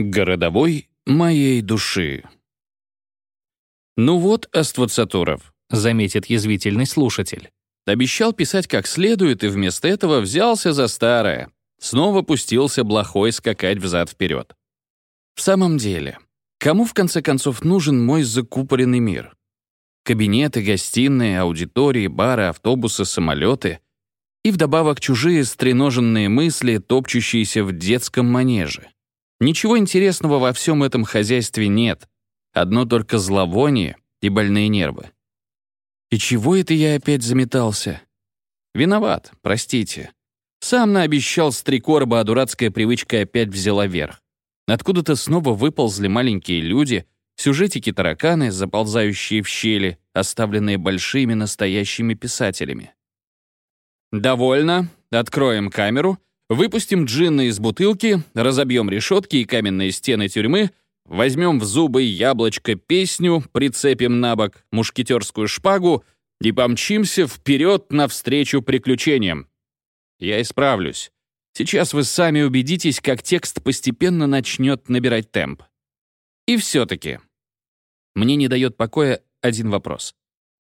Городовой моей души. «Ну вот, Аствацатуров», — заметит язвительный слушатель. Обещал писать как следует и вместо этого взялся за старое. Снова пустился блохой скакать взад-вперед. В самом деле, кому в конце концов нужен мой закупоренный мир? Кабинеты, гостиные, аудитории, бары, автобусы, самолеты и вдобавок чужие стреноженные мысли, топчущиеся в детском манеже. Ничего интересного во всем этом хозяйстве нет. Одно только зловоние и больные нервы. И чего это я опять заметался? Виноват, простите. Сам наобещал с три короба, а дурацкая привычка опять взяла верх. Откуда-то снова выползли маленькие люди, сюжетики-тараканы, заползающие в щели, оставленные большими настоящими писателями. «Довольно. Откроем камеру Выпустим джинна из бутылки, разобьем решетки и каменные стены тюрьмы, возьмем в зубы яблочко песню, прицепим на бок мушкетерскую шпагу и помчимся вперед навстречу приключениям. Я исправлюсь. Сейчас вы сами убедитесь, как текст постепенно начнет набирать темп. И все-таки. Мне не дает покоя один вопрос.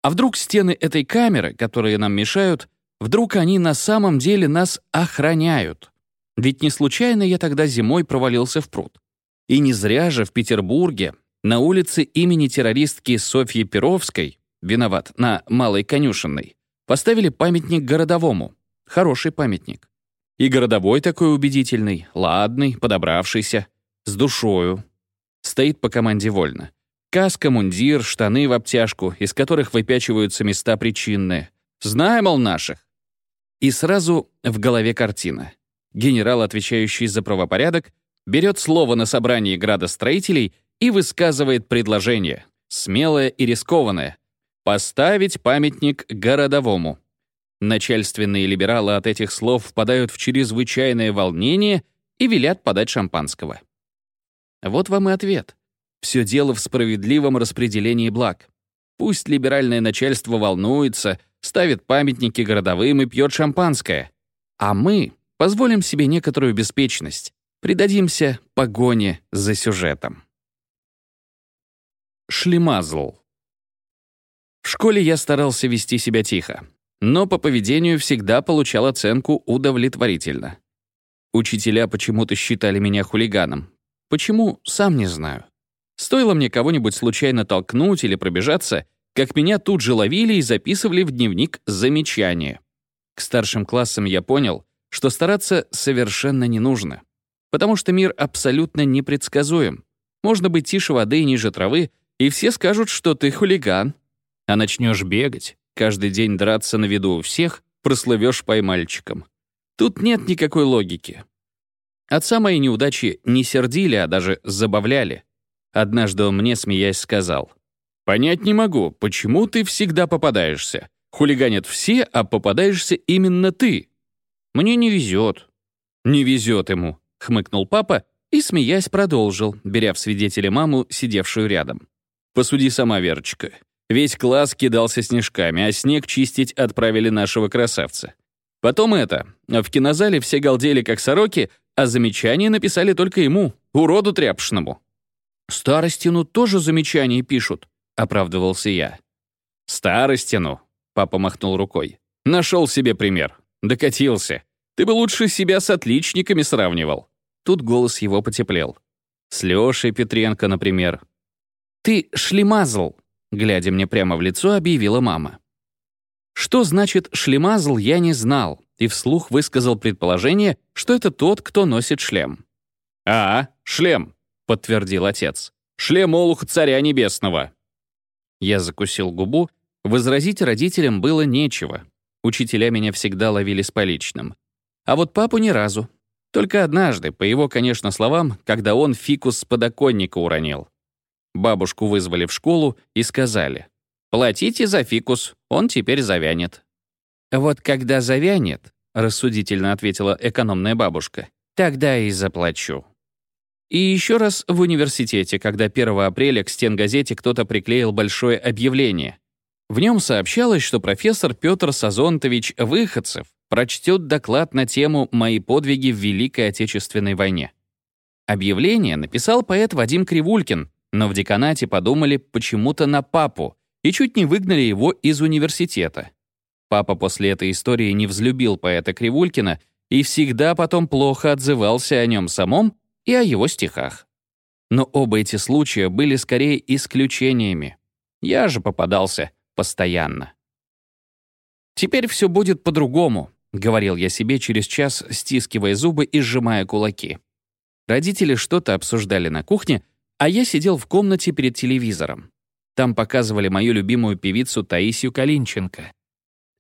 А вдруг стены этой камеры, которые нам мешают, Вдруг они на самом деле нас охраняют? Ведь не случайно я тогда зимой провалился в пруд. И не зря же в Петербурге, на улице имени террористки Софьи Перовской, виноват, на Малой Конюшенной, поставили памятник городовому. Хороший памятник. И городовой такой убедительный, ладный, подобравшийся, с душою. Стоит по команде вольно. Каска, мундир, штаны в обтяжку, из которых выпячиваются места причинные. Знаем, мол, наших. И сразу в голове картина. Генерал, отвечающий за правопорядок, берет слово на собрании градостроителей и высказывает предложение, смелое и рискованное, поставить памятник городовому. Начальственные либералы от этих слов впадают в чрезвычайное волнение и велят подать шампанского. Вот вам и ответ. Все дело в справедливом распределении благ. Пусть либеральное начальство волнуется, ставит памятники городовым и пьет шампанское. А мы позволим себе некоторую беспечность, придадимся погоне за сюжетом. Шлемазл. В школе я старался вести себя тихо, но по поведению всегда получал оценку удовлетворительно. Учителя почему-то считали меня хулиганом. Почему, сам не знаю. Стоило мне кого-нибудь случайно толкнуть или пробежаться, как меня тут же ловили и записывали в дневник замечания. К старшим классам я понял, что стараться совершенно не нужно, потому что мир абсолютно непредсказуем. Можно быть тише воды и ниже травы, и все скажут, что ты хулиган. А начнешь бегать, каждый день драться на виду у всех, прослывешь поймальчиком. Тут нет никакой логики. Отца моей неудачи не сердили, а даже забавляли. Однажды он мне, смеясь, сказал — Понять не могу, почему ты всегда попадаешься. Хулиганят все, а попадаешься именно ты. Мне не везет. Не везет ему, хмыкнул папа и, смеясь, продолжил, беря в свидетеля маму, сидевшую рядом. Посуди сама, Верочка. Весь класс кидался снежками, а снег чистить отправили нашего красавца. Потом это. В кинозале все галдели как сороки, а замечания написали только ему, уроду тряпшному. Старостину тоже замечания пишут, — оправдывался я. «Старостину», — папа махнул рукой. «Нашел себе пример. Докатился. Ты бы лучше себя с отличниками сравнивал». Тут голос его потеплел. «С Лешей Петренко, например». «Ты шлемазл», — глядя мне прямо в лицо, объявила мама. Что значит «шлемазл» я не знал, и вслух высказал предположение, что это тот, кто носит шлем. «А, шлем», — подтвердил отец. «Шлем Олух Царя Небесного». Я закусил губу, возразить родителям было нечего. Учителя меня всегда ловили с поличным. А вот папу ни разу. Только однажды, по его, конечно, словам, когда он фикус с подоконника уронил. Бабушку вызвали в школу и сказали, «Платите за фикус, он теперь завянет». «Вот когда завянет», — рассудительно ответила экономная бабушка, «тогда и заплачу». И еще раз в университете, когда 1 апреля к стенгазете кто-то приклеил большое объявление. В нем сообщалось, что профессор Петр Сазонтович Выходцев прочтет доклад на тему «Мои подвиги в Великой Отечественной войне». Объявление написал поэт Вадим Кривулькин, но в деканате подумали почему-то на папу и чуть не выгнали его из университета. Папа после этой истории не взлюбил поэта Кривулькина и всегда потом плохо отзывался о нем самом и о его стихах. Но оба эти случая были скорее исключениями. Я же попадался постоянно. «Теперь все будет по-другому», — говорил я себе через час, стискивая зубы и сжимая кулаки. Родители что-то обсуждали на кухне, а я сидел в комнате перед телевизором. Там показывали мою любимую певицу Таисию Калинченко.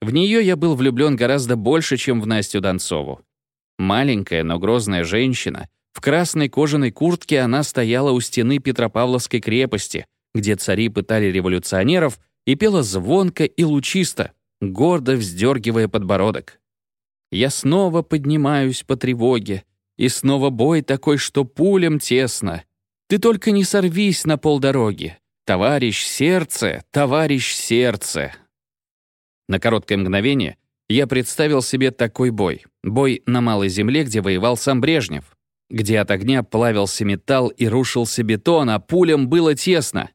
В нее я был влюблен гораздо больше, чем в Настю Донцову. Маленькая, но грозная женщина, в красной кожаной куртке она стояла у стены Петропавловской крепости, где цари пытали революционеров, и пела звонко и лучисто, гордо вздергивая подбородок. «Я снова поднимаюсь по тревоге, и снова бой такой, что пулям тесно. Ты только не сорвись на полдороги. Товарищ сердце, товарищ сердце». На короткое мгновение я представил себе такой бой. Бой на Малой Земле, где воевал сам Брежнев где от огня плавился металл и рушился бетон, а пулям было тесно.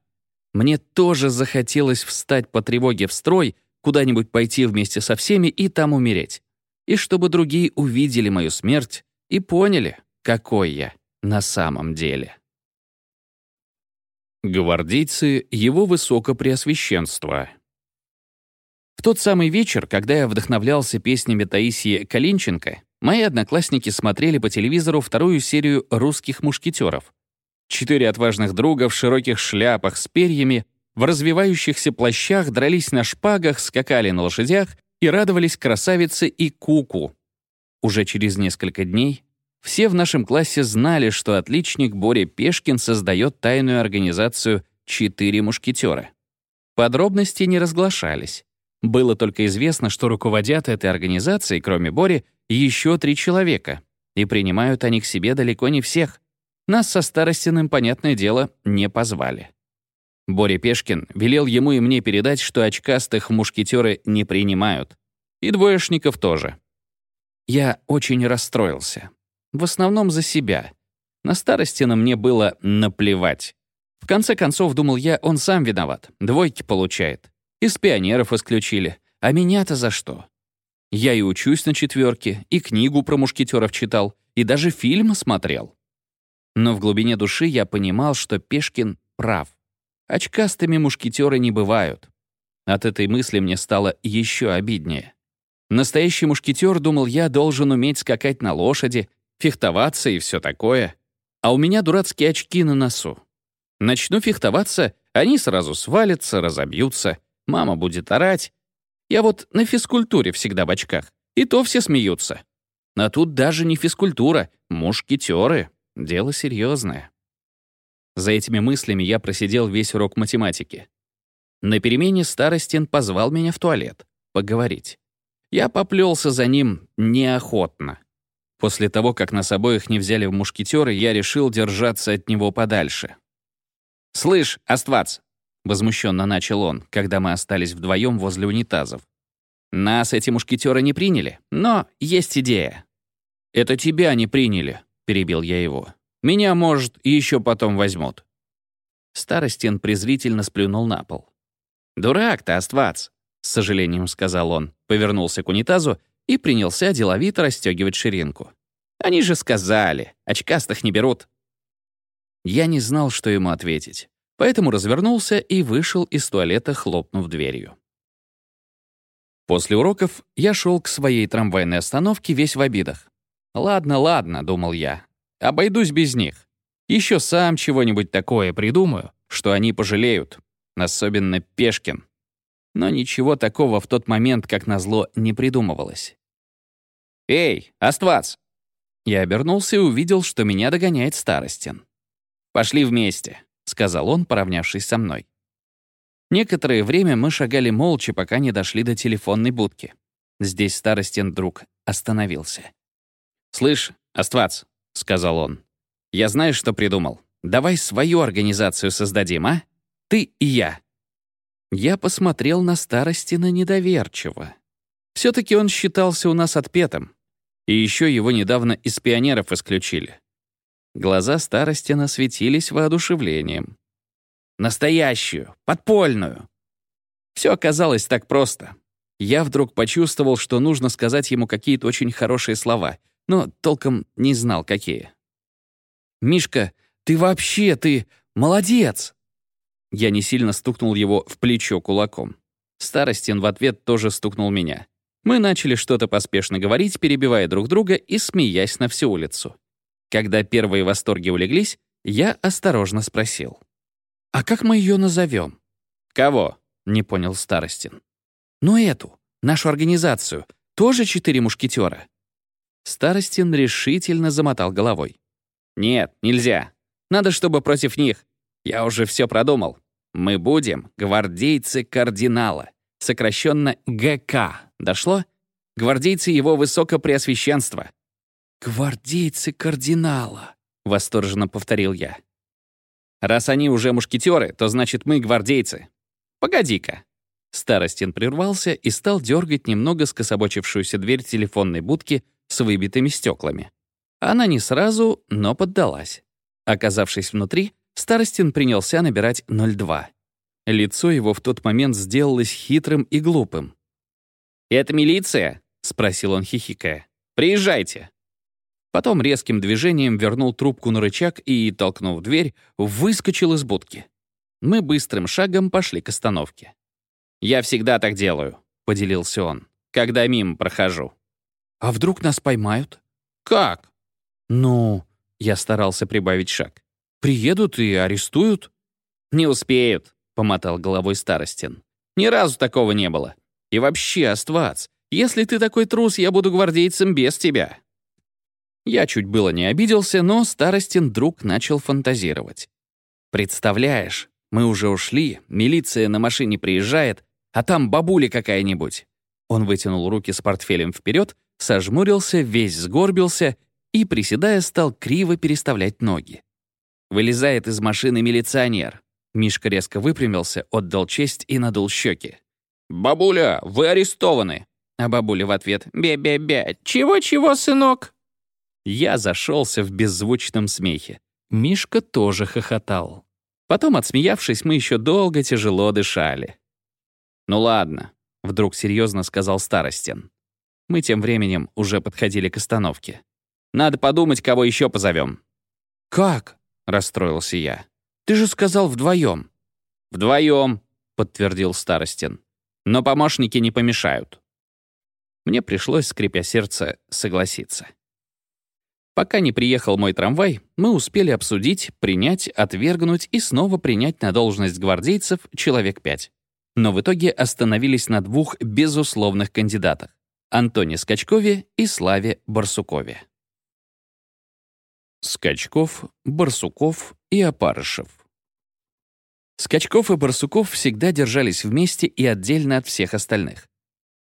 Мне тоже захотелось встать по тревоге в строй, куда-нибудь пойти вместе со всеми и там умереть. И чтобы другие увидели мою смерть и поняли, какой я на самом деле. Гвардейцы его высокопреосвященства. В тот самый вечер, когда я вдохновлялся песнями Таисии Калинченко, Мои одноклассники смотрели по телевизору вторую серию «Русских мушкетеров». Четыре отважных друга в широких шляпах с перьями, в развивающихся плащах дрались на шпагах, скакали на лошадях и радовались красавице и куку. Уже через несколько дней все в нашем классе знали, что отличник Боря Пешкин создает тайную организацию «Четыре мушкетера». Подробности не разглашались. Было только известно, что руководят этой организацией, кроме Бори, еще три человека, и принимают они к себе далеко не всех. Нас со Старостиным, понятное дело, не позвали. Боря Пешкин велел ему и мне передать, что очкастых мушкетеры не принимают. И двоечников тоже. Я очень расстроился. В основном за себя. На Старостина мне было наплевать. В конце концов, думал я, он сам виноват. Двойки получает. Из пионеров исключили. А меня-то за что? Я и учусь на четверке, и книгу про мушкетеров читал, и даже фильм смотрел. Но в глубине души я понимал, что Пешкин прав. Очкастыми мушкетеры не бывают. От этой мысли мне стало еще обиднее. Настоящий мушкетер, думал я, должен уметь скакать на лошади, фехтоваться и все такое. А у меня дурацкие очки на носу. Начну фехтоваться, они сразу свалятся, разобьются, мама будет орать, я вот на физкультуре всегда в очках. И то все смеются. А тут даже не физкультура, мушкетеры. Дело серьезное. За этими мыслями я просидел весь урок математики. На перемене Старостин позвал меня в туалет. Поговорить. Я поплелся за ним неохотно. После того, как нас обоих не взяли в мушкетеры, я решил держаться от него подальше. «Слышь, Аствац, — возмущенно начал он, когда мы остались вдвоем возле унитазов. «Нас эти мушкетеры не приняли, но есть идея». «Это тебя не приняли», — перебил я его. «Меня, может, еще потом возьмут». Старостин презрительно сплюнул на пол. «Дурак ты, Аствац», — с сожалением сказал он, повернулся к унитазу и принялся деловито расстегивать ширинку. «Они же сказали, очкастых не берут». Я не знал, что ему ответить поэтому развернулся и вышел из туалета, хлопнув дверью. После уроков я шел к своей трамвайной остановке весь в обидах. «Ладно, ладно», — думал я, — «обойдусь без них. Еще сам чего-нибудь такое придумаю, что они пожалеют, особенно Пешкин». Но ничего такого в тот момент, как назло, не придумывалось. «Эй, Аствац!» Я обернулся и увидел, что меня догоняет Старостин. «Пошли вместе», сказал он, поравнявшись со мной. Некоторое время мы шагали молча, пока не дошли до телефонной будки. Здесь старостин друг остановился. «Слышь, Аствац», — сказал он, — «я знаю, что придумал. Давай свою организацию создадим, а? Ты и я». Я посмотрел на Старостина недоверчиво. все таки он считался у нас отпетым. И еще его недавно из пионеров исключили. Глаза Старостина светились воодушевлением. «Настоящую, подпольную!» Все оказалось так просто. Я вдруг почувствовал, что нужно сказать ему какие-то очень хорошие слова, но толком не знал, какие. «Мишка, ты вообще, ты молодец!» Я не сильно стукнул его в плечо кулаком. Старостин в ответ тоже стукнул меня. Мы начали что-то поспешно говорить, перебивая друг друга и смеясь на всю улицу. Когда первые восторги улеглись, я осторожно спросил. «А как мы ее назовем?» «Кого?» — не понял Старостин. «Ну эту, нашу организацию. Тоже четыре мушкетера?» Старостин решительно замотал головой. «Нет, нельзя. Надо, чтобы против них. Я уже все продумал. Мы будем гвардейцы кардинала, сокращенно ГК. Дошло? Гвардейцы его высокопреосвященства. «Гвардейцы кардинала», — восторженно повторил я. «Раз они уже мушкетеры, то значит мы гвардейцы. Погоди-ка». Старостин прервался и стал дергать немного скособочившуюся дверь телефонной будки с выбитыми стеклами. Она не сразу, но поддалась. Оказавшись внутри, Старостин принялся набирать 02. Лицо его в тот момент сделалось хитрым и глупым. «Это милиция?» — спросил он, хихикая. «Приезжайте». Потом резким движением вернул трубку на рычаг и, толкнув дверь, выскочил из будки. Мы быстрым шагом пошли к остановке. «Я всегда так делаю», — поделился он, «когда мимо прохожу». «А вдруг нас поймают?» «Как?» «Ну...» — я старался прибавить шаг. «Приедут и арестуют?» «Не успеют», — помотал головой Старостин. «Ни разу такого не было. И вообще, Аствац, если ты такой трус, я буду гвардейцем без тебя». Я чуть было не обиделся, но Старостин вдруг начал фантазировать. «Представляешь, мы уже ушли, милиция на машине приезжает, а там бабуля какая-нибудь». Он вытянул руки с портфелем вперед, сожмурился, весь сгорбился и, приседая, стал криво переставлять ноги. Вылезает из машины милиционер. Мишка резко выпрямился, отдал честь и надул щеки. «Бабуля, вы арестованы!» А бабуля в ответ «Бе-бе-бе, чего-чего, сынок?» Я зашелся в беззвучном смехе. Мишка тоже хохотал. Потом, отсмеявшись, мы еще долго тяжело дышали. «Ну ладно», — вдруг серьезно сказал Старостин. Мы тем временем уже подходили к остановке. «Надо подумать, кого еще позовем». «Как?» — расстроился я. «Ты же сказал вдвоем». «Вдвоем», — подтвердил Старостин но помощники не помешают. Мне пришлось, скрипя сердце, согласиться. Пока не приехал мой трамвай, мы успели обсудить, принять, отвергнуть и снова принять на должность гвардейцев человек пять. Но в итоге остановились на двух безусловных кандидатах — Антоне Скачкове и Славе Барсукове. Скачков, Барсуков и Опарышев. Скачков и Барсуков всегда держались вместе и отдельно от всех остальных.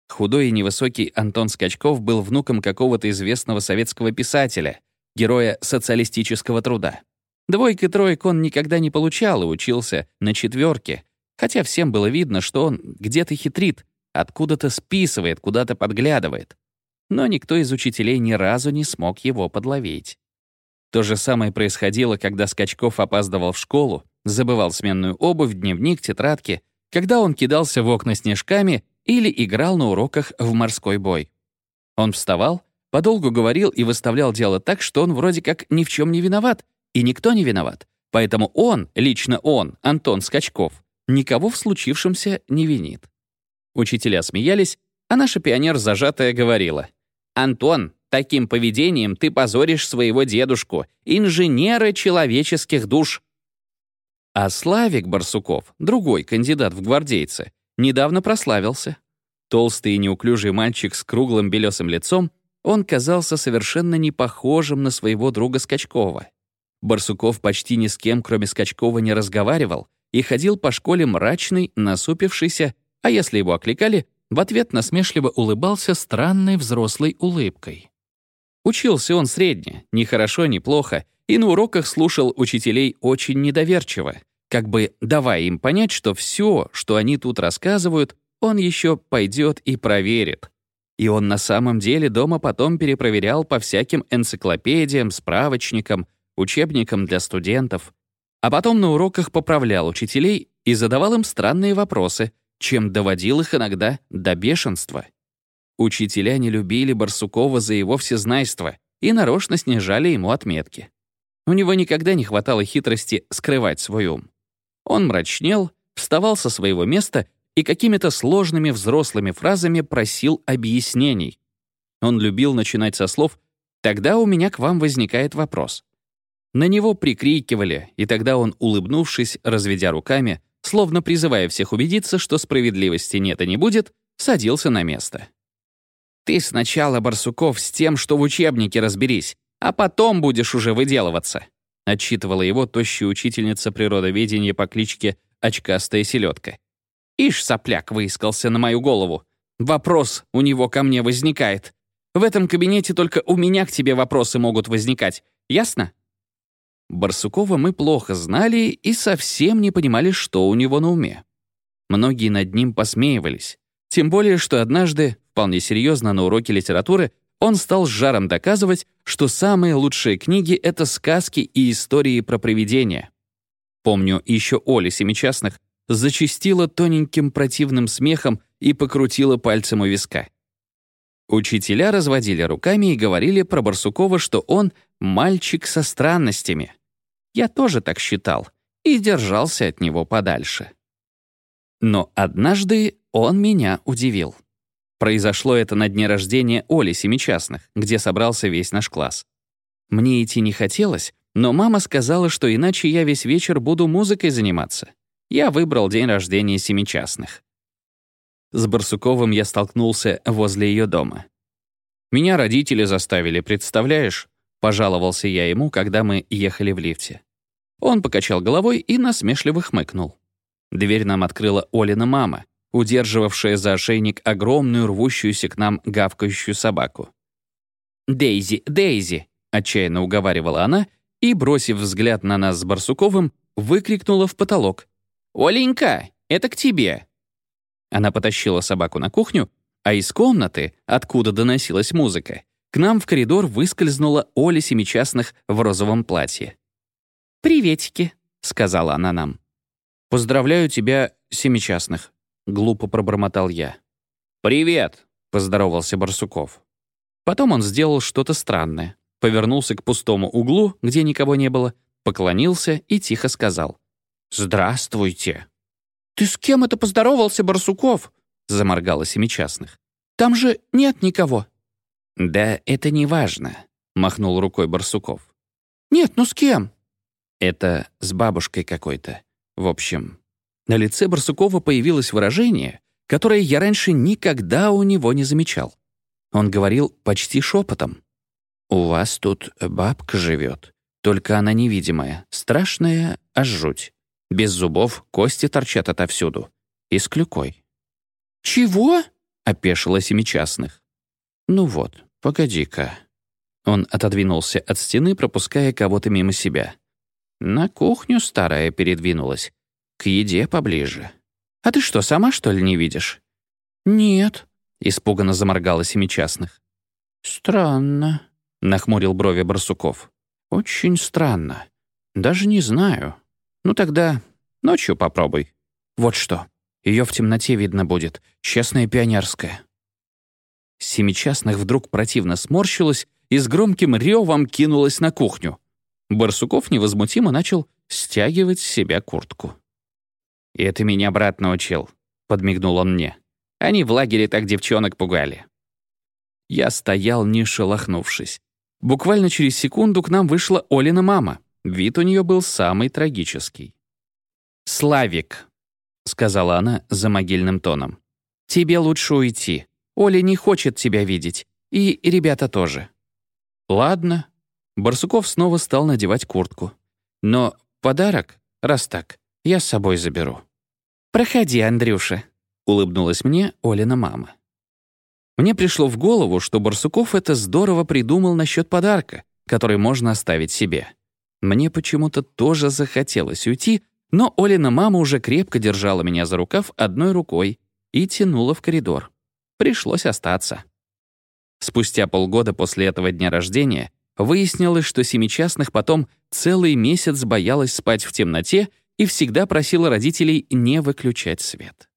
Худой и невысокий Антон Скачков был внуком какого-то известного советского писателя, героя социалистического труда. Двойк и троек он никогда не получал и учился на четверке, хотя всем было видно, что он где-то хитрит, откуда-то списывает, куда-то подглядывает. Но никто из учителей ни разу не смог его подловить. То же самое происходило, когда Скачков опаздывал в школу, забывал сменную обувь, дневник, тетрадки, когда он кидался в окна снежками или играл на уроках в морской бой. Он вставал, подолгу говорил и выставлял дело так, что он вроде как ни в чем не виноват, и никто не виноват. Поэтому он, лично он, Антон Скачков, никого в случившемся не винит. Учителя смеялись, а наша пионер зажатая говорила. «Антон, таким поведением ты позоришь своего дедушку, инженера человеческих душ. А Славик Барсуков, другой кандидат в гвардейцы, недавно прославился. Толстый и неуклюжий мальчик с круглым белесым лицом, он казался совершенно не похожим на своего друга Скачкова. Барсуков почти ни с кем, кроме Скачкова, не разговаривал и ходил по школе мрачный, насупившийся, а если его окликали, в ответ насмешливо улыбался странной взрослой улыбкой. Учился он средне, ни хорошо, ни плохо, и на уроках слушал учителей очень недоверчиво, как бы давая им понять, что все, что они тут рассказывают, он еще пойдет и проверит. И он на самом деле дома потом перепроверял по всяким энциклопедиям, справочникам, учебником для студентов, а потом на уроках поправлял учителей и задавал им странные вопросы, чем доводил их иногда до бешенства. Учителя не любили Барсукова за его всезнайство и нарочно снижали ему отметки. У него никогда не хватало хитрости скрывать свой ум. Он мрачнел, вставал со своего места и какими-то сложными взрослыми фразами просил объяснений. Он любил начинать со слов «Тогда у меня к вам возникает вопрос». На него прикрикивали, и тогда он, улыбнувшись, разведя руками, словно призывая всех убедиться, что справедливости нет и не будет, садился на место. «Ты сначала, Барсуков, с тем, что в учебнике разберись, а потом будешь уже выделываться», отчитывала его тощая учительница природоведения по кличке Очкастая селедка. «Ишь, сопляк выискался на мою голову. Вопрос у него ко мне возникает. В этом кабинете только у меня к тебе вопросы могут возникать. Ясно?» Барсукова мы плохо знали и совсем не понимали, что у него на уме. Многие над ним посмеивались. Тем более, что однажды, вполне серьезно на уроке литературы, он стал с жаром доказывать, что самые лучшие книги — это сказки и истории про привидения. Помню, еще Оля Семичастных зачастила тоненьким противным смехом и покрутила пальцем у виска. Учителя разводили руками и говорили про Барсукова, что он — мальчик со странностями. Я тоже так считал и держался от него подальше. Но однажды он меня удивил. Произошло это на дне рождения Оли Семичастных, где собрался весь наш класс. Мне идти не хотелось, но мама сказала, что иначе я весь вечер буду музыкой заниматься. Я выбрал день рождения Семичастных. С Барсуковым я столкнулся возле ее дома. «Меня родители заставили, представляешь?» — пожаловался я ему, когда мы ехали в лифте. Он покачал головой и насмешливо хмыкнул. Дверь нам открыла Олина мама, удерживавшая за ошейник огромную рвущуюся к нам гавкающую собаку. «Дейзи, Дейзи!» — отчаянно уговаривала она и, бросив взгляд на нас с Барсуковым, выкрикнула в потолок. «Оленька, это к тебе!» Она потащила собаку на кухню, а из комнаты, откуда доносилась музыка, к нам в коридор выскользнула Оля Семичастных в розовом платье. «Приветики», — сказала она нам. «Поздравляю тебя, Семичастных», — глупо пробормотал я. «Привет», — поздоровался Барсуков. Потом он сделал что-то странное, повернулся к пустому углу, где никого не было, поклонился и тихо сказал. «Здравствуйте». «Ты с кем это поздоровался, Барсуков?» — заморгала Семичастных. «Там же нет никого». «Да это не важно», — махнул рукой Барсуков. «Нет, ну с кем?» «Это с бабушкой какой-то. В общем, на лице Барсукова появилось выражение, которое я раньше никогда у него не замечал. Он говорил почти шепотом. «У вас тут бабка живет, только она невидимая, страшная, аж жуть. Без зубов кости торчат отовсюду. И с клюкой». «Чего?» — опешила Семичастных. «Ну вот, погоди-ка». Он отодвинулся от стены, пропуская кого-то мимо себя. На кухню старая передвинулась. К еде поближе. «А ты что, сама, что ли, не видишь?» «Нет», — испуганно заморгала Семичастных. «Странно», — нахмурил брови Барсуков. «Очень странно. Даже не знаю. Ну тогда ночью попробуй. Вот что. Ее в темноте видно будет. Честная пионерская». Семичастных вдруг противно сморщилась и с громким ревом кинулась на кухню. Барсуков невозмутимо начал стягивать с себя куртку. «И это меня брат научил», — подмигнул он мне. «Они в лагере так девчонок пугали». Я стоял, не шелохнувшись. Буквально через секунду к нам вышла Олина мама. Вид у нее был самый трагический. «Славик», — сказала она за могильным тоном, — «тебе лучше уйти. Оля не хочет тебя видеть. И ребята тоже». «Ладно». Барсуков снова стал надевать куртку. «Но подарок, раз так, я с собой заберу». «Проходи, Андрюша», — улыбнулась мне Олина мама. Мне пришло в голову, что Барсуков это здорово придумал насчет подарка, который можно оставить себе. Мне почему-то тоже захотелось уйти, но Олина мама уже крепко держала меня за рукав одной рукой и тянула в коридор. Пришлось остаться. Спустя полгода после этого дня рождения выяснилось, что семичастных потом целый месяц боялась спать в темноте и всегда просила родителей не выключать свет.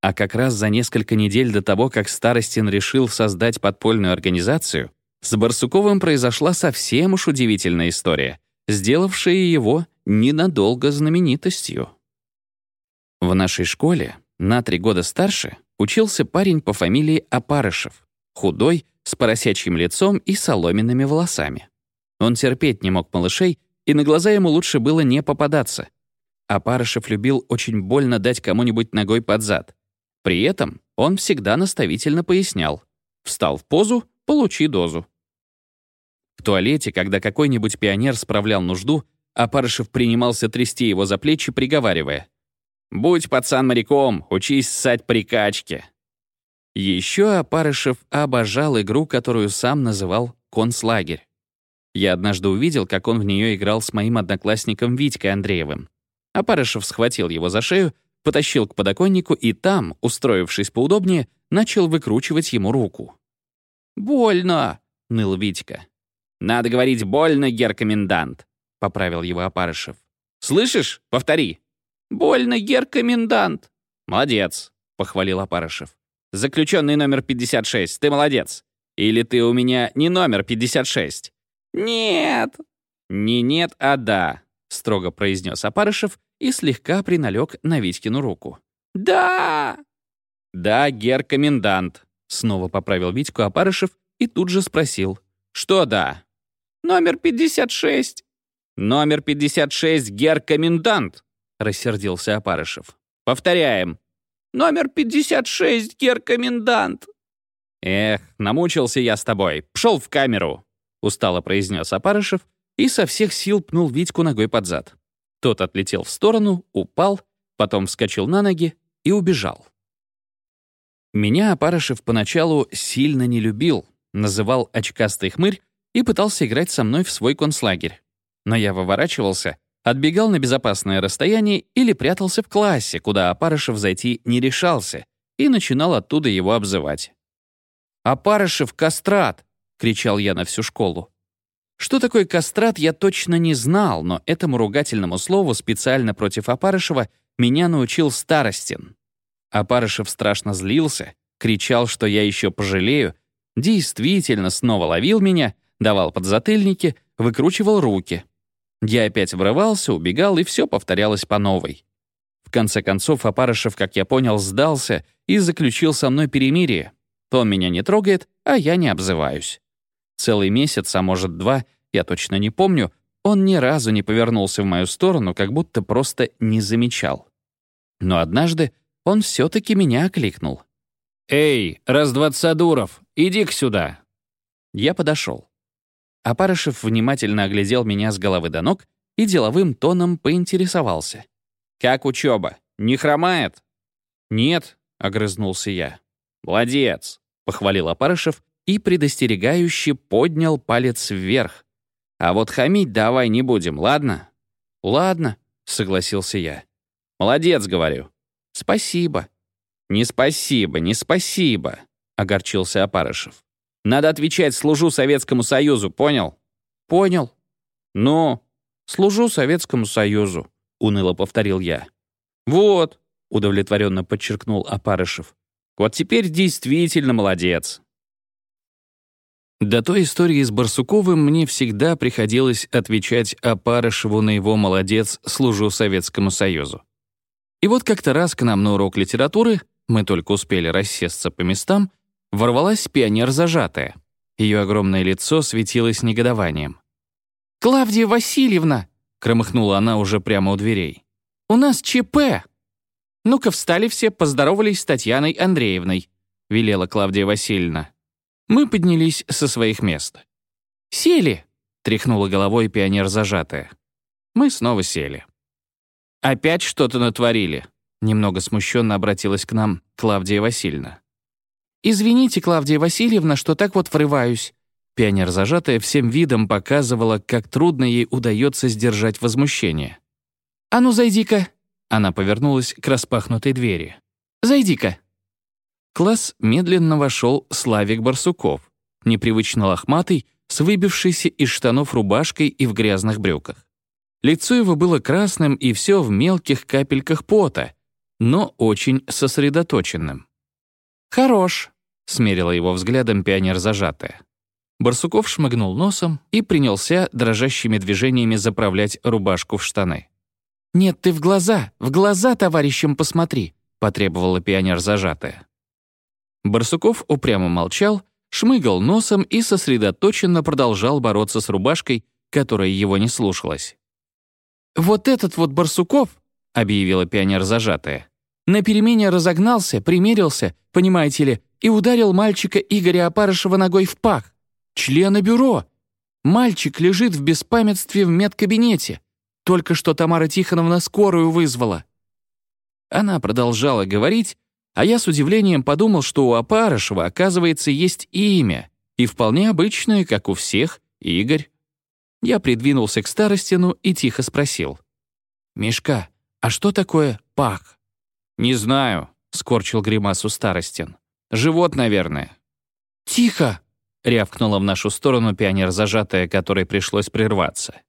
А как раз за несколько недель до того, как Старостин решил создать подпольную организацию, с Барсуковым произошла совсем уж удивительная история, сделавшая его ненадолго знаменитостью. В нашей школе, на три года старше, учился парень по фамилии Апарышев, худой, с поросячьим лицом и соломенными волосами. Он терпеть не мог малышей, и на глаза ему лучше было не попадаться. Апарышев любил очень больно дать кому-нибудь ногой под зад. При этом он всегда наставительно пояснял. «Встал в позу, получи дозу». В туалете, когда какой-нибудь пионер справлял нужду, Апарышев принимался трясти его за плечи, приговаривая. «Будь пацан моряком, учись ссать при качке». Еще Апарышев обожал игру, которую сам называл «Концлагерь». Я однажды увидел, как он в нее играл с моим одноклассником Витькой Андреевым. Апарышев схватил его за шею, потащил к подоконнику и там, устроившись поудобнее, начал выкручивать ему руку. «Больно!» — ныл Витька. «Надо говорить «больно, гер-комендант», — поправил его Апарышев. «Слышишь? Повтори». «Больно, гер-комендант». «Молодец», — похвалил Апарышев. Заключенный номер 56, ты молодец. Или ты у меня не номер 56?» «Нет». «Не нет, а да», — строго произнес Апарышев и слегка приналег на Витькину руку. «Да!» «Да, гер-комендант», — снова поправил Витьку Апарышев и тут же спросил. «Что да?» «Номер 56». «Номер 56, гер-комендант», — рассердился Апарышев. «Повторяем. Номер 56, гер-комендант!» «Эх, намучился я с тобой. Пшел в камеру!» — устало произнес Апарышев и со всех сил пнул Витьку ногой под зад. Тот отлетел в сторону, упал, потом вскочил на ноги и убежал. Меня Апарышев поначалу сильно не любил, называл очкастый хмырь и пытался играть со мной в свой концлагерь. Но я выворачивался отбегал на безопасное расстояние или прятался в классе, куда Апарышев зайти не решался, и начинал оттуда его обзывать. «Апарышев — кастрат!» — кричал я на всю школу. Что такое кастрат, я точно не знал, но этому ругательному слову специально против Апарышева меня научил Старостин. Апарышев страшно злился, кричал, что я еще пожалею, действительно снова ловил меня, давал подзатыльники, выкручивал руки — я опять врывался, убегал, и все повторялось по новой. В конце концов, Апарышев, как я понял, сдался и заключил со мной перемирие. Он меня не трогает, а я не обзываюсь. Целый месяц, а может два, я точно не помню, он ни разу не повернулся в мою сторону, как будто просто не замечал. Но однажды он все-таки меня окликнул. «Эй, Раздвадцадуров, иди-ка сюда!» Я подошел. Апарышев внимательно оглядел меня с головы до ног и деловым тоном поинтересовался. «Как учеба? Не хромает?» «Нет», — огрызнулся я. «Молодец», — похвалил Апарышев и предостерегающе поднял палец вверх. «А вот хамить давай не будем, ладно?» «Ладно», — согласился я. «Молодец», — говорю. «Спасибо». «Не спасибо, не спасибо», — огорчился Апарышев. Надо отвечать «служу Советскому Союзу», понял? Понял. Ну, служу Советскому Союзу, уныло повторил я. Вот, удовлетворенно подчеркнул Апарышев. Вот теперь действительно молодец. До той истории с Барсуковым мне всегда приходилось отвечать Апарышеву на его «молодец, служу Советскому Союзу». И вот как-то раз к нам на урок литературы, мы только успели рассесться по местам, ворвалась пионер зажатая. Ее огромное лицо светилось негодованием. «Клавдия Васильевна!» — громыхнула она уже прямо у дверей. «У нас ЧП!» «Ну-ка, встали все, поздоровались с Татьяной Андреевной», — велела Клавдия Васильевна. Мы поднялись со своих мест. «Сели!» — тряхнула головой пионер зажатая. Мы снова сели. «Опять что-то натворили?» Немного смущенно обратилась к нам Клавдия Васильевна. «Извините, Клавдия Васильевна, что так вот врываюсь». Пионер зажатая всем видом показывала, как трудно ей удается сдержать возмущение. «А ну, зайди-ка!» Она повернулась к распахнутой двери. «Зайди-ка!» Класс медленно вошел Славик Барсуков, непривычно лохматый, с выбившейся из штанов рубашкой и в грязных брюках. Лицо его было красным и все в мелких капельках пота, но очень сосредоточенным. «Хорош», — смерила его взглядом пионер зажатая. Барсуков шмыгнул носом и принялся дрожащими движениями заправлять рубашку в штаны. «Нет, ты в глаза, в глаза товарищам посмотри», — потребовала пионер зажатая. Барсуков упрямо молчал, шмыгал носом и сосредоточенно продолжал бороться с рубашкой, которая его не слушалась. «Вот этот вот Барсуков», — объявила пионер зажатая, «на перемене разогнался, примерился, понимаете ли, и ударил мальчика Игоря Опарышева ногой в пах. Члена бюро. Мальчик лежит в беспамятстве в медкабинете. Только что Тамара Тихоновна скорую вызвала». Она продолжала говорить, а я с удивлением подумал, что у Опарышева, оказывается, есть имя, и вполне обычное, как у всех, Игорь. Я придвинулся к старостину и тихо спросил. «Мишка, а что такое пах?» «Не знаю», — скорчил гримасу старостин. «Живот, наверное». «Тихо!» — рявкнула в нашу сторону пионер зажатая, которой пришлось прерваться.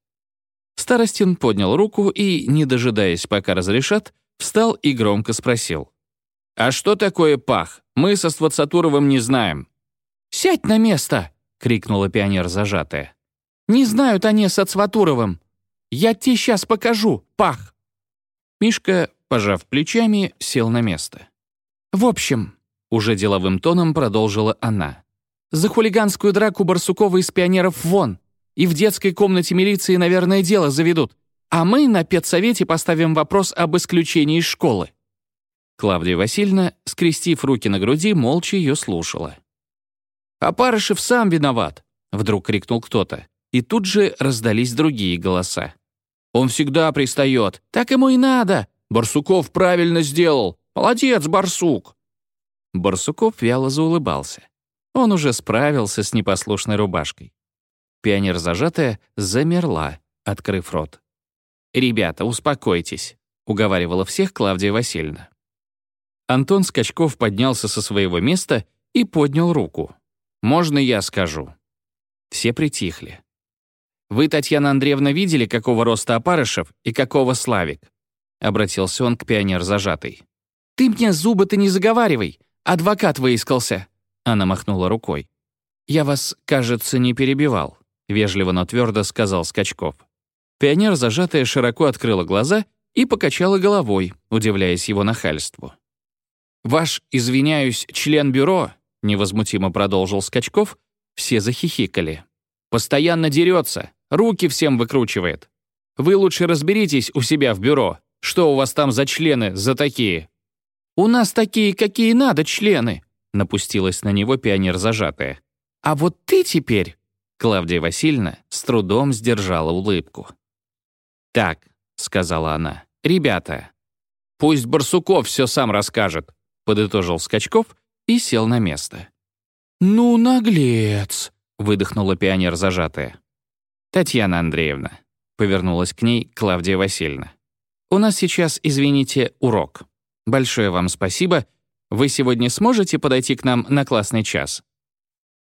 Старостин поднял руку и, не дожидаясь, пока разрешат, встал и громко спросил. «А что такое пах? Мы со Ствацатуровым не знаем». «Сядь на место!» — крикнула пионер зажатая. «Не знают они с Ацватуровым. Я тебе сейчас покажу, пах!» Мишка, пожав плечами, сел на место. «В общем», — уже деловым тоном продолжила она, «за хулиганскую драку Барсукова из пионеров вон, и в детской комнате милиции, наверное, дело заведут, а мы на педсовете поставим вопрос об исключении из школы. Клавдия Васильевна, скрестив руки на груди, молча ее слушала. «А Парышев сам виноват!» — вдруг крикнул кто-то. И тут же раздались другие голоса. «Он всегда пристает. Так ему и надо. Барсуков правильно сделал. Молодец, Барсук!» Барсуков вяло заулыбался. Он уже справился с непослушной рубашкой. Пионер зажатая замерла, открыв рот. «Ребята, успокойтесь», — уговаривала всех Клавдия Васильевна. Антон Скачков поднялся со своего места и поднял руку. «Можно я скажу?» Все притихли. «Вы, Татьяна Андреевна, видели, какого роста Опарышев и какого Славик?» Обратился он к пионер зажатой. «Ты мне зубы-то не заговаривай! Адвокат выискался!» Она махнула рукой. «Я вас, кажется, не перебивал», — вежливо, но твердо сказал Скачков. Пионер зажатая широко открыла глаза и покачала головой, удивляясь его нахальству. «Ваш, извиняюсь, член бюро», — невозмутимо продолжил Скачков, все захихикали. «Постоянно дерется, руки всем выкручивает. Вы лучше разберитесь у себя в бюро, что у вас там за члены, за такие». «У нас такие, какие надо, члены», — напустилась на него пионер зажатая. «А вот ты теперь...» Клавдия Васильевна с трудом сдержала улыбку. «Так», — сказала она, — «ребята, пусть Барсуков все сам расскажет подытожил Скачков и сел на место. «Ну, наглец!» — выдохнула пионер зажатая. «Татьяна Андреевна», — повернулась к ней Клавдия Васильевна. «У нас сейчас, извините, урок. Большое вам спасибо. Вы сегодня сможете подойти к нам на классный час?»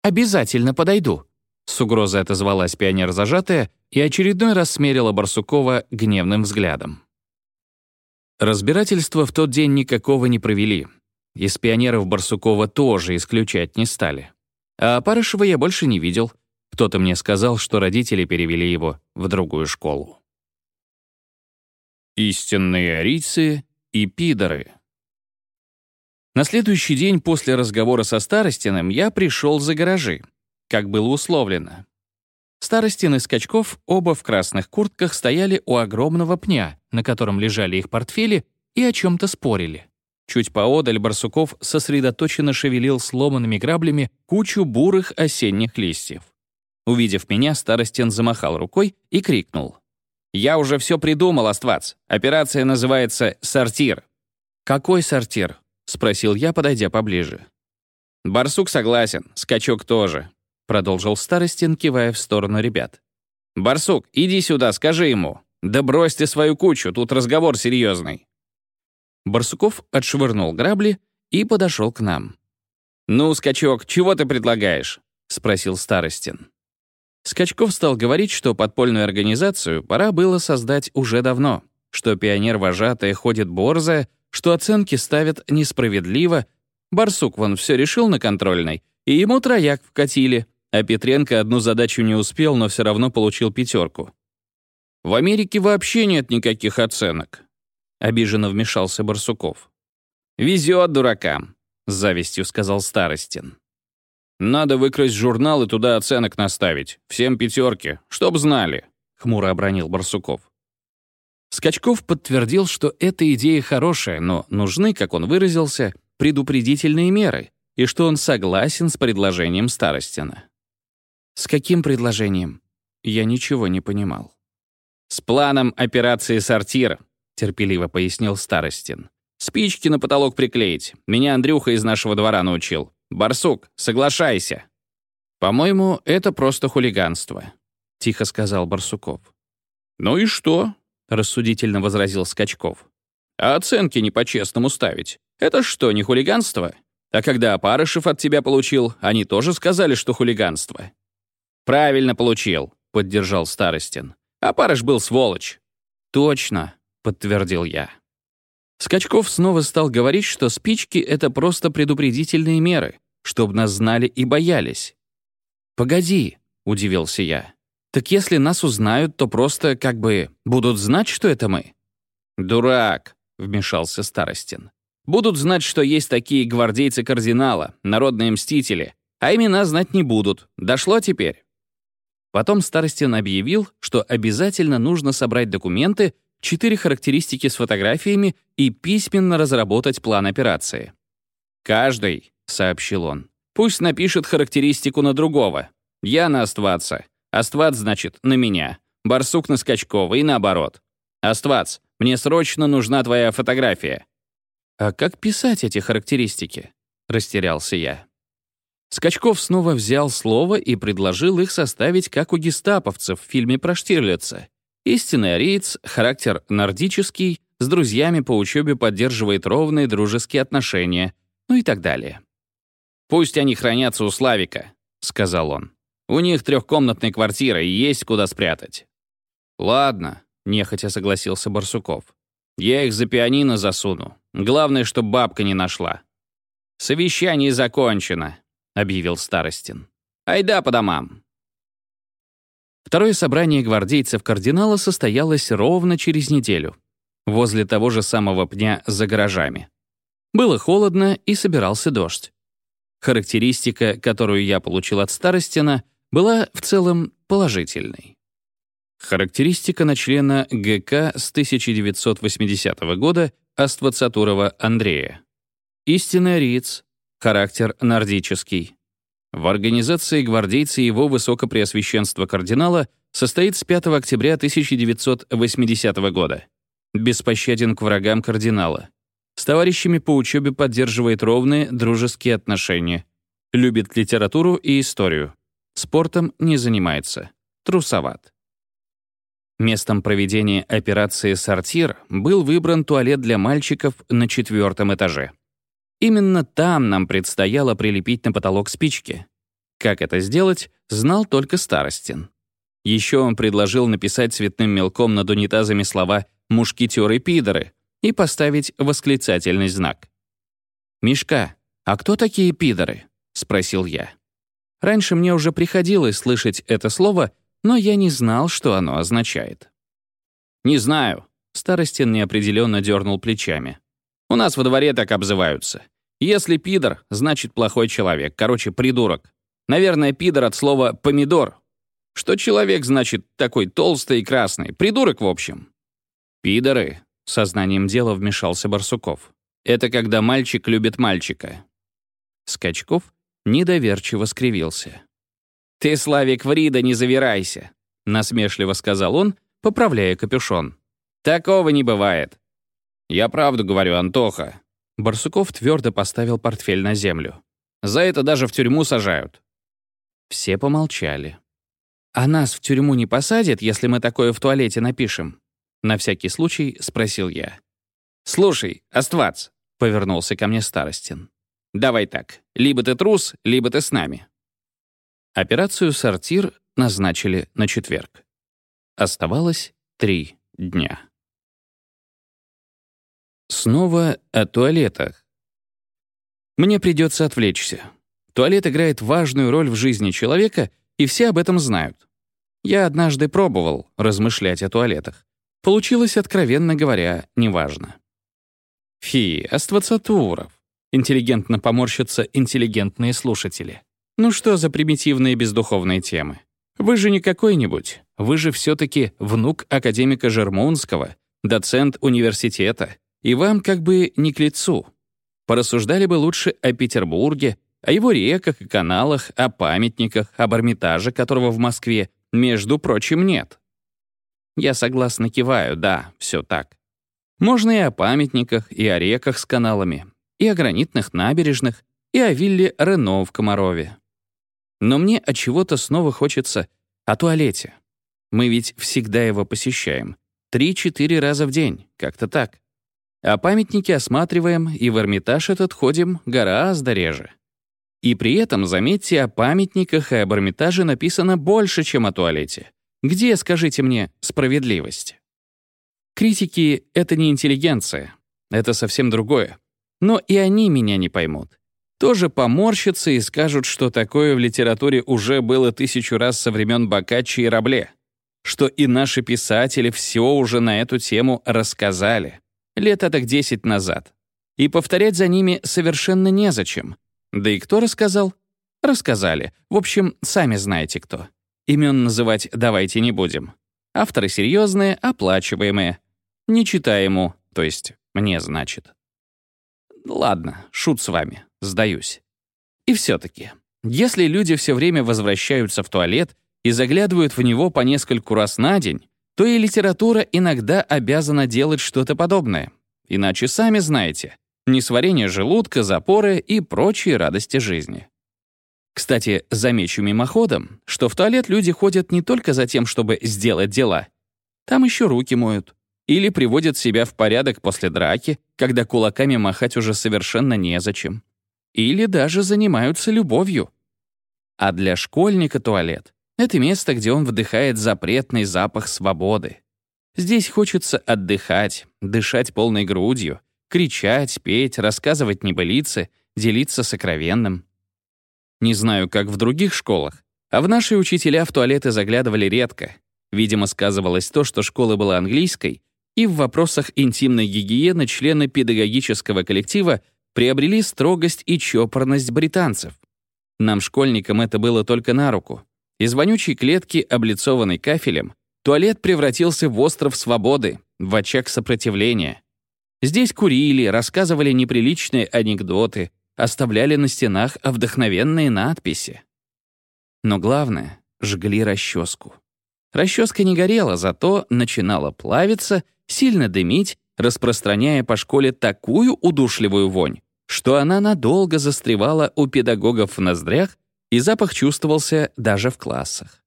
«Обязательно подойду», — с угрозой отозвалась пионер зажатая и очередной раз смерила Барсукова гневным взглядом. Разбирательства в тот день никакого не провели. Из пионеров Барсукова тоже исключать не стали. А Парышева я больше не видел. Кто-то мне сказал, что родители перевели его в другую школу. Истинные арийцы и пидоры. На следующий день после разговора со Старостиным я пришел за гаражи, как было условлено. Старостин и Скачков, оба в красных куртках, стояли у огромного пня, на котором лежали их портфели, и о чем-то спорили. Чуть поодаль Барсуков сосредоточенно шевелил сломанными граблями кучу бурых осенних листьев. Увидев меня, Старостин замахал рукой и крикнул. «Я уже все придумал, Аствац. Операция называется «Сортир». «Какой сортир?» — спросил я, подойдя поближе. «Барсук согласен, скачок тоже», — продолжил Старостин, кивая в сторону ребят. «Барсук, иди сюда, скажи ему. Да брось ты свою кучу, тут разговор серьезный». Барсуков отшвырнул грабли и подошел к нам. «Ну, скачок, чего ты предлагаешь?» — спросил Старостин. Скачков стал говорить, что подпольную организацию пора было создать уже давно, что пионер-вожатая ходит борзая, что оценки ставят несправедливо. Барсук вон все решил на контрольной, и ему трояк вкатили, а Петренко одну задачу не успел, но все равно получил пятерку. «В Америке вообще нет никаких оценок», — обиженно вмешался Барсуков. «Везет дуракам», — с завистью сказал Старостин. «Надо выкрасть журнал и туда оценок наставить. Всем пятерки, чтоб знали», — хмуро обронил Барсуков. Скачков подтвердил, что эта идея хорошая, но нужны, как он выразился, предупредительные меры, и что он согласен с предложением Старостина. С каким предложением? Я ничего не понимал. «С планом операции «Сортир», — терпеливо пояснил Старостин. «Спички на потолок приклеить. Меня Андрюха из нашего двора научил. Барсук, соглашайся». «По-моему, это просто хулиганство», — тихо сказал Барсуков. «Ну и что?» — рассудительно возразил Скачков. «А оценки не по-честному ставить. Это что, не хулиганство? А когда Апарышев от тебя получил, они тоже сказали, что хулиганство». «Правильно получил», — поддержал Старостин. «Апарыш был сволочь». «Точно», — подтвердил я. Скачков снова стал говорить, что спички — это просто предупредительные меры, чтобы нас знали и боялись. «Погоди», — удивился я. Так если нас узнают, то просто как бы будут знать, что это мы». «Дурак», — вмешался Старостин. «Будут знать, что есть такие гвардейцы кардинала, народные мстители, а имена знать не будут. Дошло теперь?» Потом Старостин объявил, что обязательно нужно собрать документы, четыре характеристики с фотографиями и письменно разработать план операции. «Каждый», — сообщил он, — «пусть напишет характеристику на другого. Я на Астваца, Астват, значит, на меня. Барсук на Скачкова и наоборот. Аствац, мне срочно нужна твоя фотография. А как писать эти характеристики? Растерялся я. Скачков снова взял слово и предложил их составить, как у гестаповцев в фильме про Штирлица. Истинный ариец, характер нордический, с друзьями по учебе поддерживает ровные дружеские отношения, ну и так далее. «Пусть они хранятся у Славика», — сказал он. У них трехкомнатная квартира и есть куда спрятать». «Ладно», — нехотя согласился Барсуков. «Я их за пианино засуну. Главное, чтобы бабка не нашла». «Совещание закончено», — объявил Старостин. «Айда по домам». Второе собрание гвардейцев кардинала состоялось ровно через неделю, возле того же самого пня за гаражами. Было холодно и собирался дождь. Характеристика, которую я получил от Старостина — была в целом положительной. Характеристика на члена ГК с 1980 года Аствацатурова Андрея. Истинный риц, характер нордический. В организации гвардейцы его высокопреосвященства кардинала состоит с 5 октября 1980 года. Беспощаден к врагам кардинала. С товарищами по учебе поддерживает ровные дружеские отношения. Любит литературу и историю. Спортом не занимается. Трусоват. Местом проведения операции «Сортир» был выбран туалет для мальчиков на четвертом этаже. Именно там нам предстояло прилепить на потолок спички. Как это сделать, знал только Старостин. Еще он предложил написать цветным мелком над унитазами слова «мушкетеры-пидоры» и поставить восклицательный знак. «Мишка, а кто такие пидоры?» — спросил я. Раньше мне уже приходилось слышать это слово, но я не знал, что оно означает. «Не знаю», — Старостин неопределенно дернул плечами. «У нас во дворе так обзываются. Если пидор, значит плохой человек, короче, придурок. Наверное, пидор от слова «помидор». Что человек, значит, такой толстый и красный, придурок в общем. «Пидоры», — сознанием дела вмешался Барсуков. «Это когда мальчик любит мальчика». Скачков недоверчиво скривился. «Ты, Славик, Врида, не завирайся», — насмешливо сказал он, поправляя капюшон. «Такого не бывает». «Я правду говорю, Антоха». Барсуков твердо поставил портфель на землю. «За это даже в тюрьму сажают». Все помолчали. «А нас в тюрьму не посадят, если мы такое в туалете напишем?» На всякий случай спросил я. «Слушай, Аствац», — повернулся ко мне Старостин. Давай так. Либо ты трус, либо ты с нами. Операцию «Сортир» назначили на четверг. Оставалось три дня. Снова о туалетах. Мне придется отвлечься. Туалет играет важную роль в жизни человека, и все об этом знают. Я однажды пробовал размышлять о туалетах. Получилось, откровенно говоря, неважно. Фи, аствацатуров. Интеллигентно поморщатся интеллигентные слушатели. Ну что за примитивные бездуховные темы? Вы же не какой-нибудь. Вы же все-таки внук академика Жермунского, доцент университета, и вам как бы не к лицу. Порассуждали бы лучше о Петербурге, о его реках и каналах, о памятниках, об Эрмитаже, которого в Москве, между прочим, нет. Я согласно киваю, да, все так. Можно и о памятниках, и о реках с каналами, и о гранитных набережных, и о вилле Рено в Комарове. Но мне от чего-то снова хочется о туалете. Мы ведь всегда его посещаем. Три-четыре раза в день, как-то так. А памятники осматриваем, и в Эрмитаж этот ходим гораздо реже. И при этом, заметьте, о памятниках и об Эрмитаже написано больше, чем о туалете. Где, скажите мне, справедливость? Критики — это не интеллигенция. Это совсем другое. Но и они меня не поймут. Тоже поморщатся и скажут, что такое в литературе уже было тысячу раз со времен Боккаччи и Рабле. Что и наши писатели все уже на эту тему рассказали. Лет так десять назад. И повторять за ними совершенно незачем. Да и кто рассказал? Рассказали. В общем, сами знаете кто. Имен называть давайте не будем. Авторы серьезные, оплачиваемые. Не читай ему, то есть мне, значит. Ладно, шут с вами, сдаюсь. И все-таки, если люди все время возвращаются в туалет и заглядывают в него по нескольку раз на день, то и литература иногда обязана делать что-то подобное. Иначе сами знаете, несварение желудка, запоры и прочие радости жизни. Кстати, замечу мимоходом, что в туалет люди ходят не только за тем, чтобы сделать дела. Там еще руки моют. Или приводят себя в порядок после драки, когда кулаками махать уже совершенно незачем. Или даже занимаются любовью. А для школьника туалет — это место, где он вдыхает запретный запах свободы. Здесь хочется отдыхать, дышать полной грудью, кричать, петь, рассказывать небылицы, делиться сокровенным. Не знаю, как в других школах, а в наши учителя в туалеты заглядывали редко. Видимо, сказывалось то, что школа была английской, и в вопросах интимной гигиены члены педагогического коллектива приобрели строгость и чопорность британцев. Нам, школьникам, это было только на руку. Из вонючей клетки, облицованной кафелем, туалет превратился в остров свободы, в очаг сопротивления. Здесь курили, рассказывали неприличные анекдоты, оставляли на стенах вдохновенные надписи. Но главное — жгли расческу. Расческа не горела, зато начинала плавиться, сильно дымить, распространяя по школе такую удушливую вонь, что она надолго застревала у педагогов в ноздрях, и запах чувствовался даже в классах.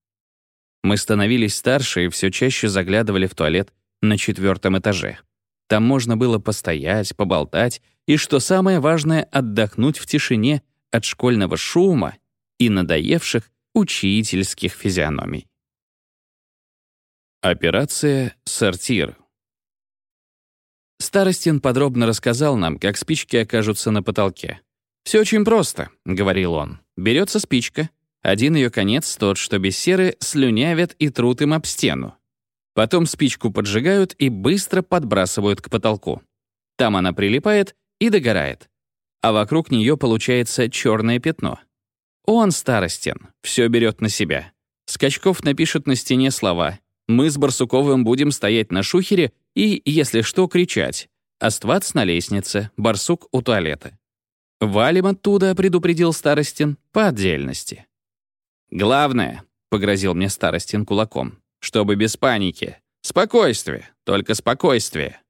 Мы становились старше и все чаще заглядывали в туалет на четвертом этаже. Там можно было постоять, поболтать и, что самое важное, отдохнуть в тишине от школьного шума и надоевших учительских физиономий. Операция «Сортир». Старостин подробно рассказал нам, как спички окажутся на потолке. «Все очень просто», — говорил он. «Берется спичка. Один ее конец, тот, что без серы, слюнявят и трут им об стену. Потом спичку поджигают и быстро подбрасывают к потолку. Там она прилипает и догорает. А вокруг нее получается черное пятно. Он старостен, все берет на себя. Скачков напишет на стене слова. Мы с Барсуковым будем стоять на шухере и, если что, кричать. Аствац на лестнице, барсук у туалета. «Валим оттуда», — предупредил Старостин, — «по отдельности». «Главное», — погрозил мне Старостин кулаком, чтобы без паники. Спокойствие, только спокойствие.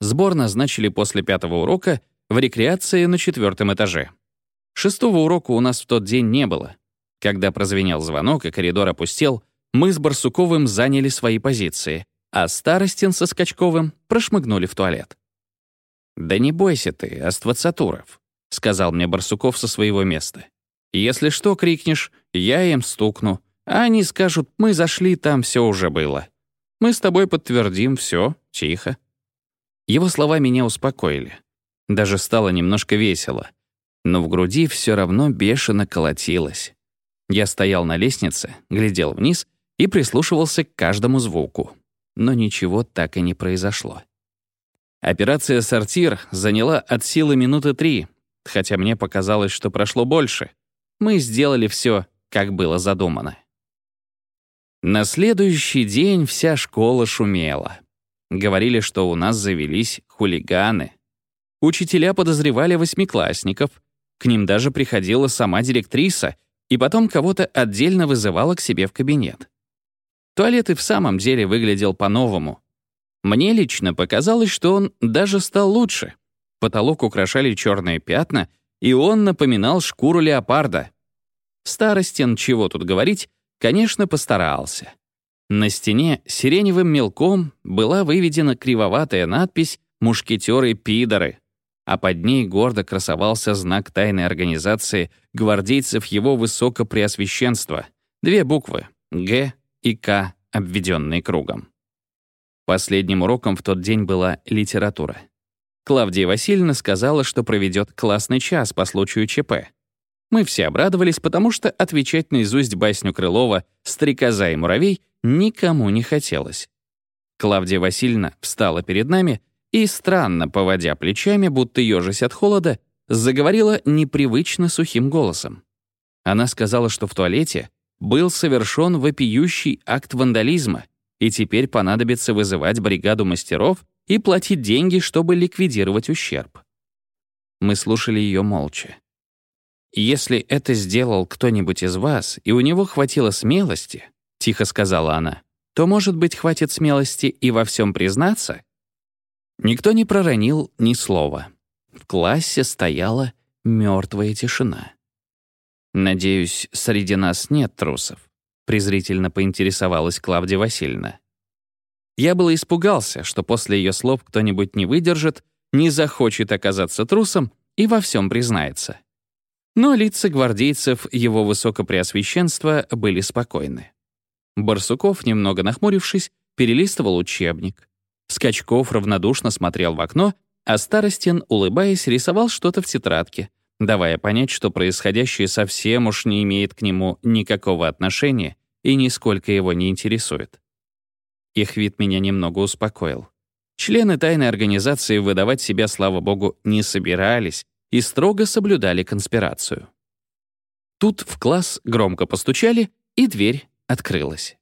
Сбор назначили после пятого урока в рекреации на четвертом этаже. Шестого урока у нас в тот день не было. Когда прозвенел звонок и коридор опустел, мы с Барсуковым заняли свои позиции, а Старостин со Скачковым прошмыгнули в туалет. «Да не бойся ты, Аствацатуров», — сказал мне Барсуков со своего места. «Если что крикнешь, я им стукну, они скажут, мы зашли, там все уже было. Мы с тобой подтвердим, все, тихо. Его слова меня успокоили. Даже стало немножко весело. Но в груди все равно бешено колотилось. Я стоял на лестнице, глядел вниз и прислушивался к каждому звуку. Но ничего так и не произошло. Операция «Сортир» заняла от силы минуты три, хотя мне показалось, что прошло больше. Мы сделали все, как было задумано. На следующий день вся школа шумела. Говорили, что у нас завелись хулиганы. Учителя подозревали восьмиклассников. К ним даже приходила сама директриса и потом кого-то отдельно вызывала к себе в кабинет. Туалет и в самом деле выглядел по-новому. Мне лично показалось, что он даже стал лучше. Потолок украшали черные пятна, и он напоминал шкуру леопарда. Старостин, чего тут говорить, конечно, постарался. На стене сиреневым мелком была выведена кривоватая надпись «Мушкетеры-пидоры», а под ней гордо красовался знак тайной организации гвардейцев его высокопреосвященства, две буквы «Г» и «К», обведенные кругом. Последним уроком в тот день была литература. Клавдия Васильевна сказала, что проведет классный час по случаю ЧП. Мы все обрадовались, потому что отвечать наизусть басню Крылова «Стрекоза и муравей» никому не хотелось. Клавдия Васильевна встала перед нами и, странно поводя плечами, будто ежась от холода, заговорила непривычно сухим голосом. Она сказала, что в туалете был совершен вопиющий акт вандализма, и теперь понадобится вызывать бригаду мастеров и платить деньги, чтобы ликвидировать ущерб. Мы слушали ее молча. «Если это сделал кто-нибудь из вас, и у него хватило смелости», — тихо сказала она, «то, может быть, хватит смелости и во всем признаться?» Никто не проронил ни слова. В классе стояла мертвая тишина. «Надеюсь, среди нас нет трусов», — презрительно поинтересовалась Клавдия Васильевна. Я было испугался, что после ее слов кто-нибудь не выдержит, не захочет оказаться трусом и во всем признается. Но лица гвардейцев его высокопреосвященства были спокойны. Барсуков, немного нахмурившись, перелистывал учебник. Скачков равнодушно смотрел в окно, а Старостин, улыбаясь, рисовал что-то в тетрадке, давая понять, что происходящее совсем уж не имеет к нему никакого отношения и нисколько его не интересует. Их вид меня немного успокоил. Члены тайной организации выдавать себя, слава богу, не собирались и строго соблюдали конспирацию. Тут в класс громко постучали, и дверь открылась.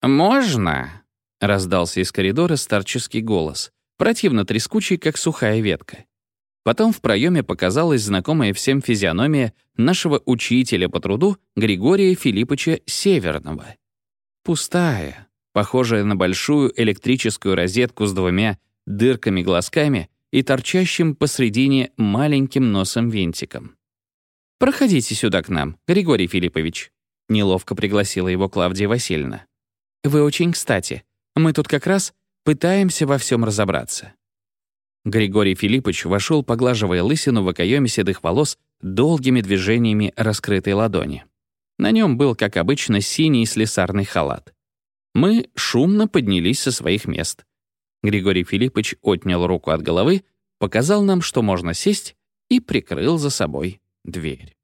«Можно?» — раздался из коридора старческий голос, противно трескучий, как сухая ветка. Потом в проеме показалась знакомая всем физиономия нашего учителя по труду Григория Филипповича Северного. Пустая, похожая на большую электрическую розетку с двумя дырками-глазками и торчащим посредине маленьким носом-винтиком. «Проходите сюда к нам, Григорий Филиппович», — неловко пригласила его Клавдия Васильевна. «Вы очень кстати. Мы тут как раз пытаемся во всем разобраться». Григорий Филиппович вошел, поглаживая лысину в окоеме седых волос долгими движениями раскрытой ладони. На нем был, как обычно, синий слесарный халат. Мы шумно поднялись со своих мест. Григорий Филиппович отнял руку от головы, показал нам, что можно сесть, и прикрыл за собой дверь.